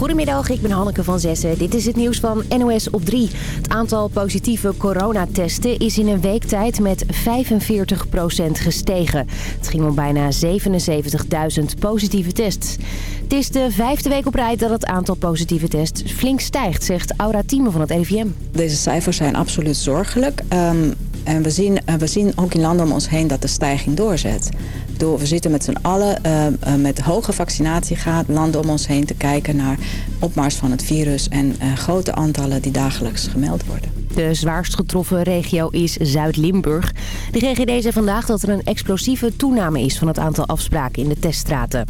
Goedemiddag, ik ben Hanneke van Zessen. Dit is het nieuws van NOS op 3. Het aantal positieve coronatesten is in een week tijd met 45% gestegen. Het ging om bijna 77.000 positieve tests. Het is de vijfde week op rij dat het aantal positieve tests flink stijgt, zegt Aura Thieme van het RIVM. Deze cijfers zijn absoluut zorgelijk. Um, en we zien, uh, we zien ook in landen om ons heen dat de stijging doorzet. We zitten met z'n allen uh, uh, met hoge vaccinatiegraad landen om ons heen te kijken naar opmars van het virus en grote aantallen die dagelijks gemeld worden. De zwaarst getroffen regio is Zuid-Limburg. De GGD zei vandaag dat er een explosieve toename is van het aantal afspraken in de teststraten.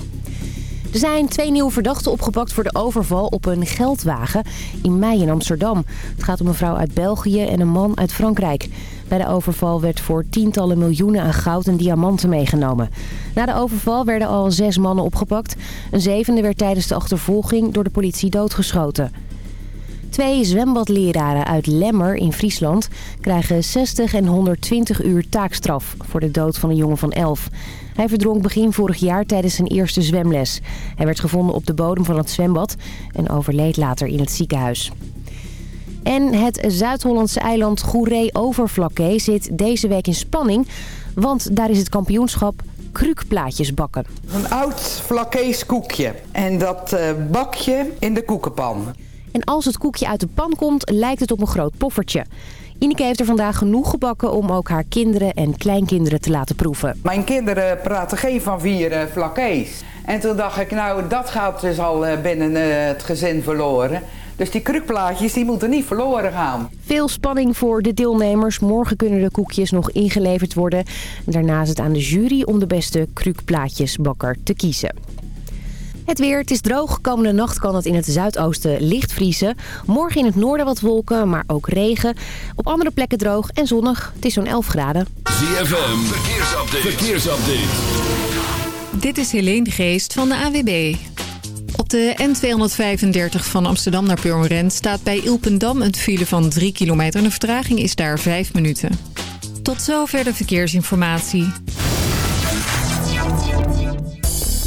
Er zijn twee nieuwe verdachten opgepakt voor de overval op een geldwagen in mei in Amsterdam. Het gaat om een vrouw uit België en een man uit Frankrijk. Bij de overval werd voor tientallen miljoenen aan goud en diamanten meegenomen. Na de overval werden al zes mannen opgepakt. Een zevende werd tijdens de achtervolging door de politie doodgeschoten. Twee zwembadleraren uit Lemmer in Friesland krijgen 60 en 120 uur taakstraf voor de dood van een jongen van 11. Hij verdronk begin vorig jaar tijdens zijn eerste zwemles. Hij werd gevonden op de bodem van het zwembad en overleed later in het ziekenhuis. En het Zuid-Hollandse eiland Goeree-Overflakkee zit deze week in spanning... want daar is het kampioenschap krukplaatjes bakken. Een oud Flakkees koekje en dat uh, bak je in de koekenpan. En als het koekje uit de pan komt, lijkt het op een groot poffertje. Ineke heeft er vandaag genoeg gebakken om ook haar kinderen en kleinkinderen te laten proeven. Mijn kinderen praten geen van vier uh, flakkees. En toen dacht ik, nou dat gaat dus al uh, binnen uh, het gezin verloren. Dus die krukplaatjes die moeten niet verloren gaan. Veel spanning voor de deelnemers. Morgen kunnen de koekjes nog ingeleverd worden. Daarna is het aan de jury om de beste krukplaatjesbakker te kiezen. Het weer, het is droog. Komende nacht kan het in het zuidoosten licht vriezen. Morgen in het noorden wat wolken, maar ook regen. Op andere plekken droog en zonnig. Het is zo'n 11 graden. ZFM, verkeersupdate. verkeersupdate. Dit is Helene Geest van de AWB. Op de N235 van Amsterdam naar Purmerend staat bij Ilpendam een file van 3 kilometer. De vertraging is daar 5 minuten. Tot zover de verkeersinformatie.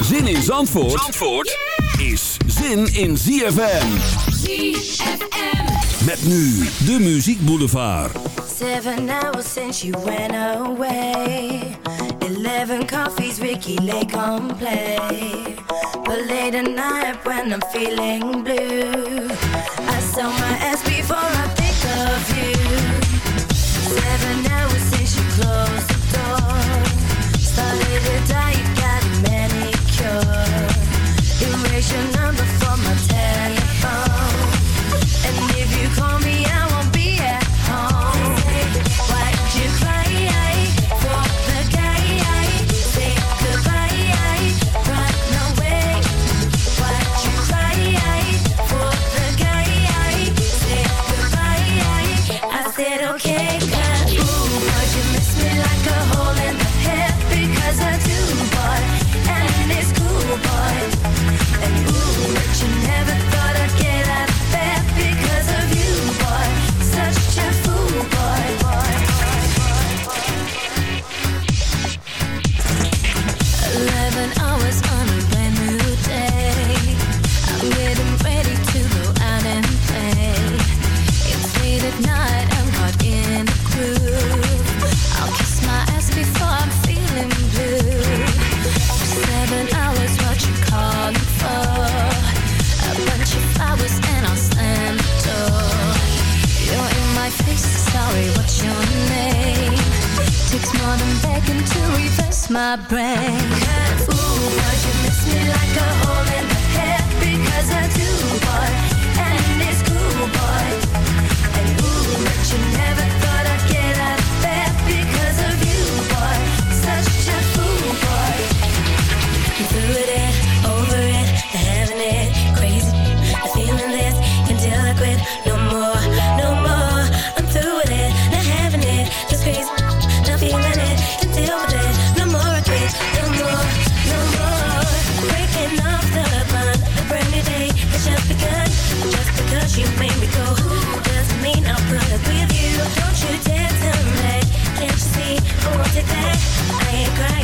Zin in Zandvoort, Zandvoort is zin in ZFM. ZFM. Met nu de Muziek Boulevard. Seven hours since you went away. Eleven coffees, Ricky Lake on play. But late at night when I'm feeling blue, I sell my ass before conversation my brain. Ooh, but you miss me like a hole in the head because I do, boy. And it's cool, boy. And ooh, but you never thought I'd get out of bed because of you, boy. Such a fool, boy. I'm it, over it, having it, crazy. The feeling this quit. No more, no more. I'm through with it, not having it, just crazy. I ain't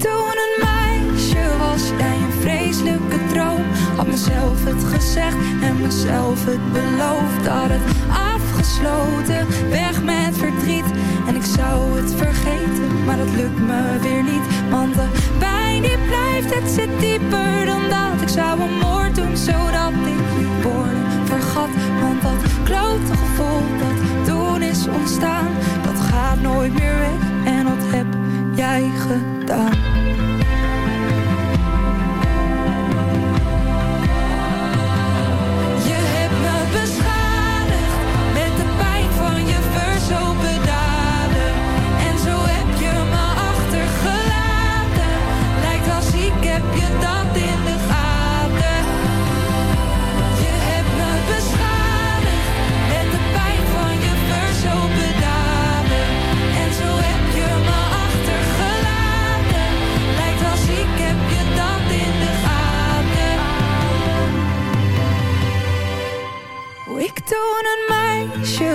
Toen een meisje was, jij een vreselijke droom. Had mezelf het gezegd en mezelf het beloofd. Had het afgesloten, weg met verdriet. En ik zou het vergeten, maar dat lukt me weer niet. Want de pijn die blijft, het zit dieper dan dat. Ik zou een moord doen, zodat ik je woorden vergat. Want dat klote gevoel dat toen is ontstaan, dat gaat nooit meer weg. En dat heb jij gedaan.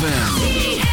ZFM.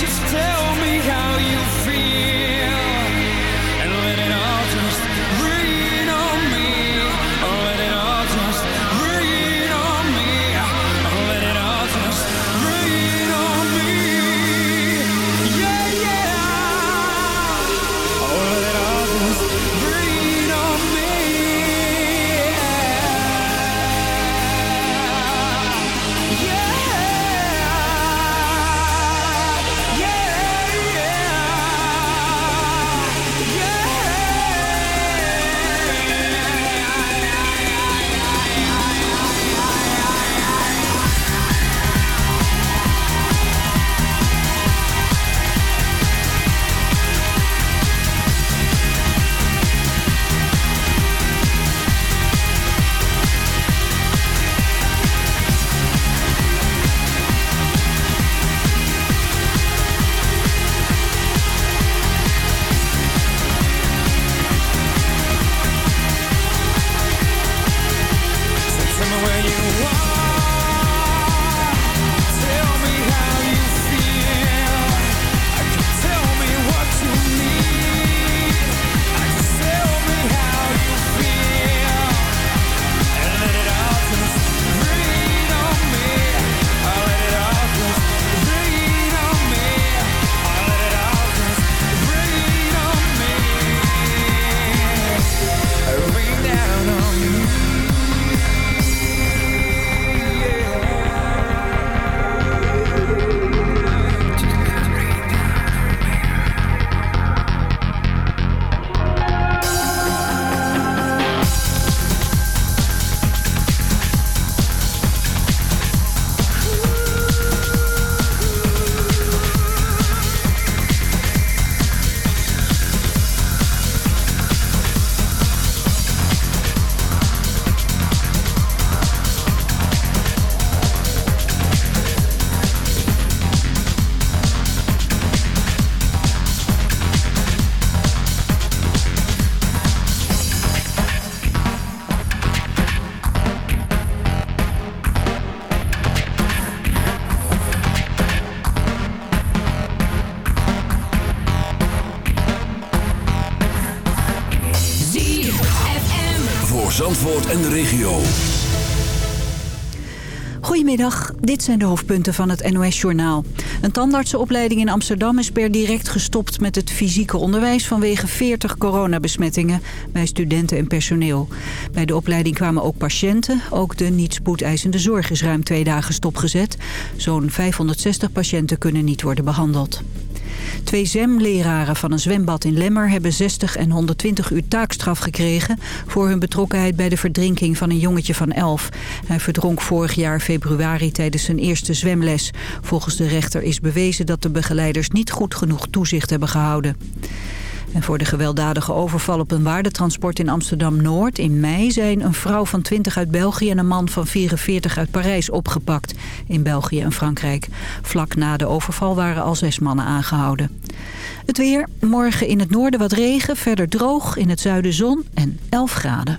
just tell Dit zijn de hoofdpunten van het NOS-journaal. Een tandartsenopleiding in Amsterdam is per direct gestopt met het fysieke onderwijs... vanwege 40 coronabesmettingen bij studenten en personeel. Bij de opleiding kwamen ook patiënten. Ook de niet spoedeisende zorg is ruim twee dagen stopgezet. Zo'n 560 patiënten kunnen niet worden behandeld. Twee zwemleraren van een zwembad in Lemmer hebben 60 en 120 uur taakstraf gekregen... voor hun betrokkenheid bij de verdrinking van een jongetje van 11. Hij verdronk vorig jaar februari tijdens zijn eerste zwemles. Volgens de rechter is bewezen dat de begeleiders niet goed genoeg toezicht hebben gehouden. En voor de gewelddadige overval op een waardetransport in Amsterdam-Noord in mei... zijn een vrouw van 20 uit België en een man van 44 uit Parijs opgepakt in België en Frankrijk. Vlak na de overval waren al zes mannen aangehouden. Het weer, morgen in het noorden wat regen, verder droog, in het zuiden zon en 11 graden.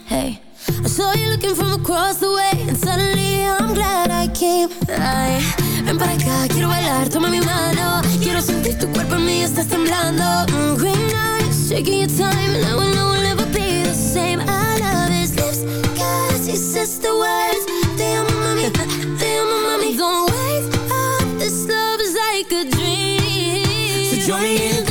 Saw you looking from across the way, and suddenly I'm glad I came. Ay, ven para acá, quiero bailar, toma mi mano. Quiero sentir tu cuerpo en mí, estás temblando. Mm, green eyes, taking your time, and I will know we'll never be the same. I love his lips, cause he says the words. Mami, te amo, mami. Don't wake up, this love is like a dream. So join me in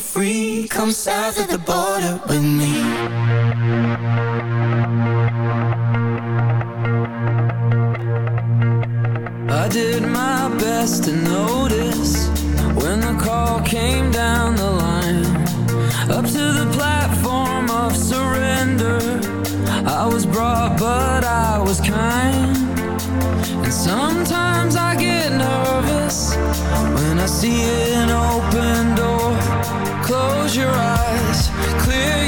free. Come south of the border with me. I did my best to notice when the call came down the line. Up to the platform of surrender. I was brought, but I was kind. And sometimes I get nervous when I see an open door. Close your eyes, clear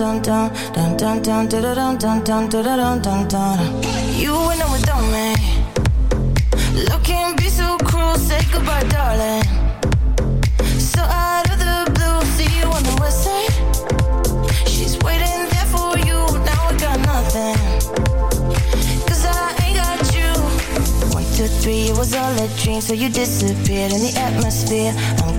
dun dun dun dun dun dun dun dun dun dun dun dun You went on without me. Looking be so cruel, say goodbye, darling. So out of the blue, see you on the west side. She's waiting there for you. Now I got nothing. Cause I ain't got you. One, two, three, it was all a dream, so you disappeared in the atmosphere.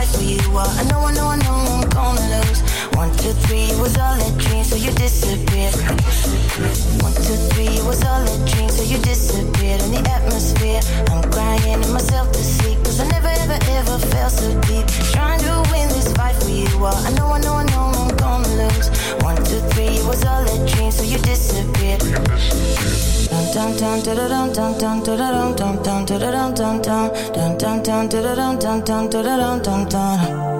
fight for you. Well, I know, I know, I know I'm gonna lose. One, two, three was all a dream, so you disappeared. One, two, three was all a dream, so you disappeared in the atmosphere. I'm crying in myself to sleep, cause I never, ever, ever felt so deep. Trying to win this fight for you. Well, I know, I know, I know I'm gonna lose. One, two, three was all a dream, so you disappeared. You disappeared dun dun dun dun dun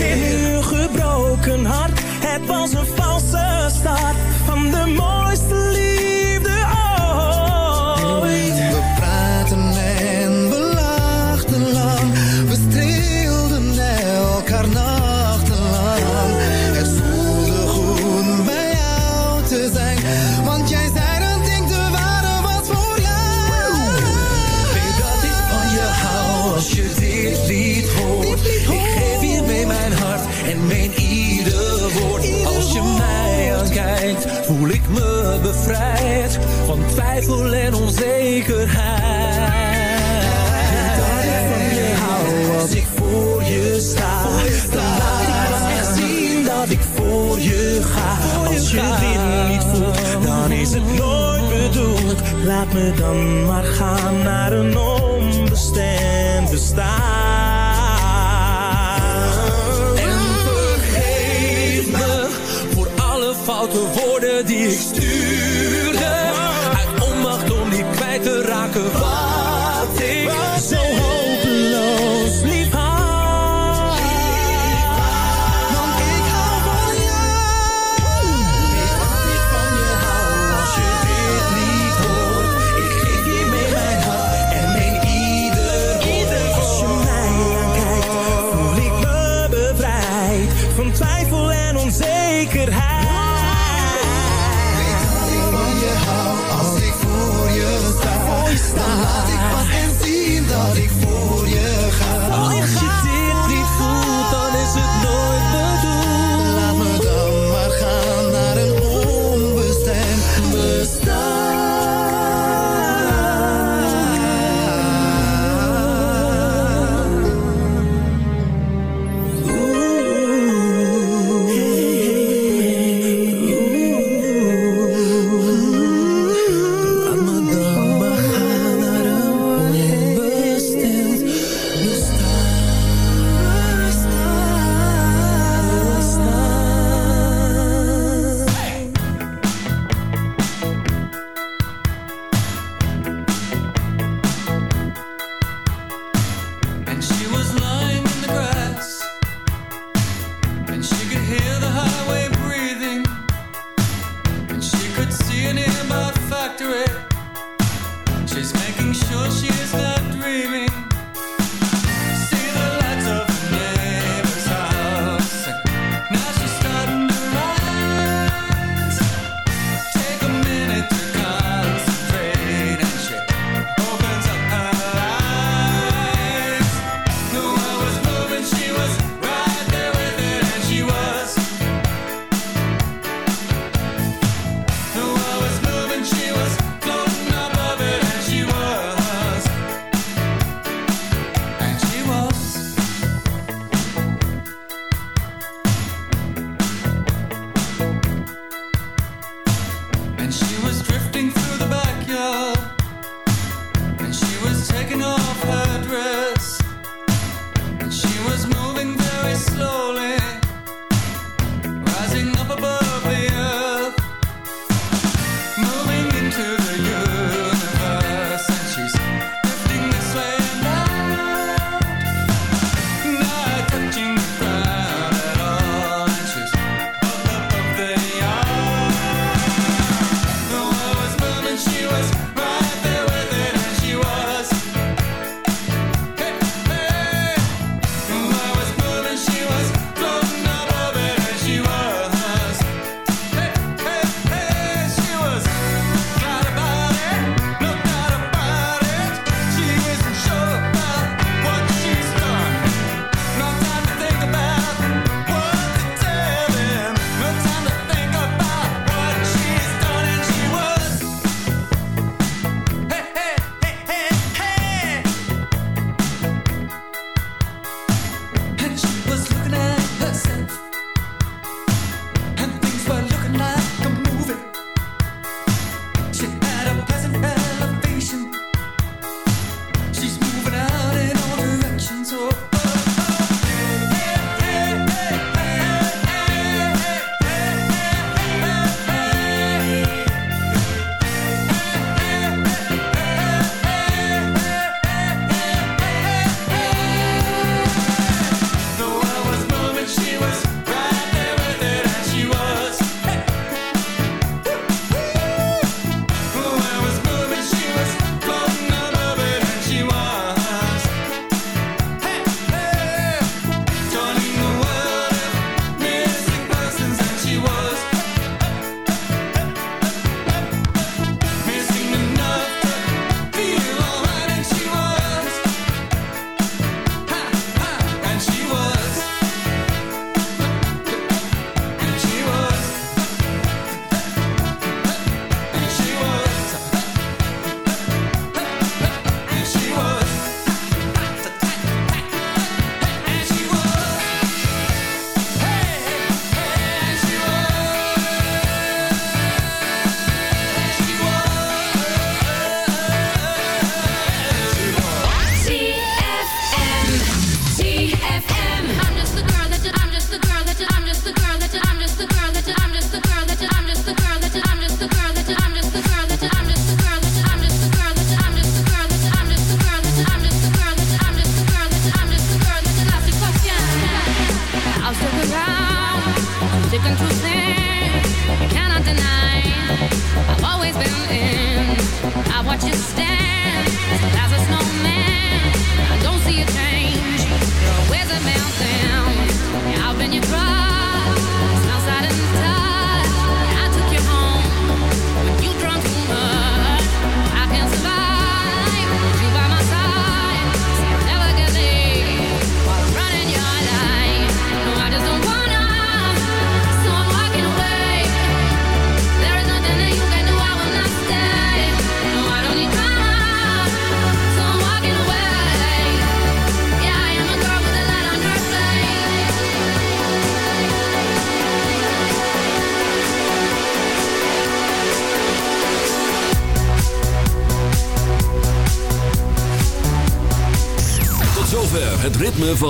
Laat me dan maar gaan naar een onbestemd bestaan. En vergeef me voor alle foute woorden die ik stuurde. Uit onmacht om niet kwijt te raken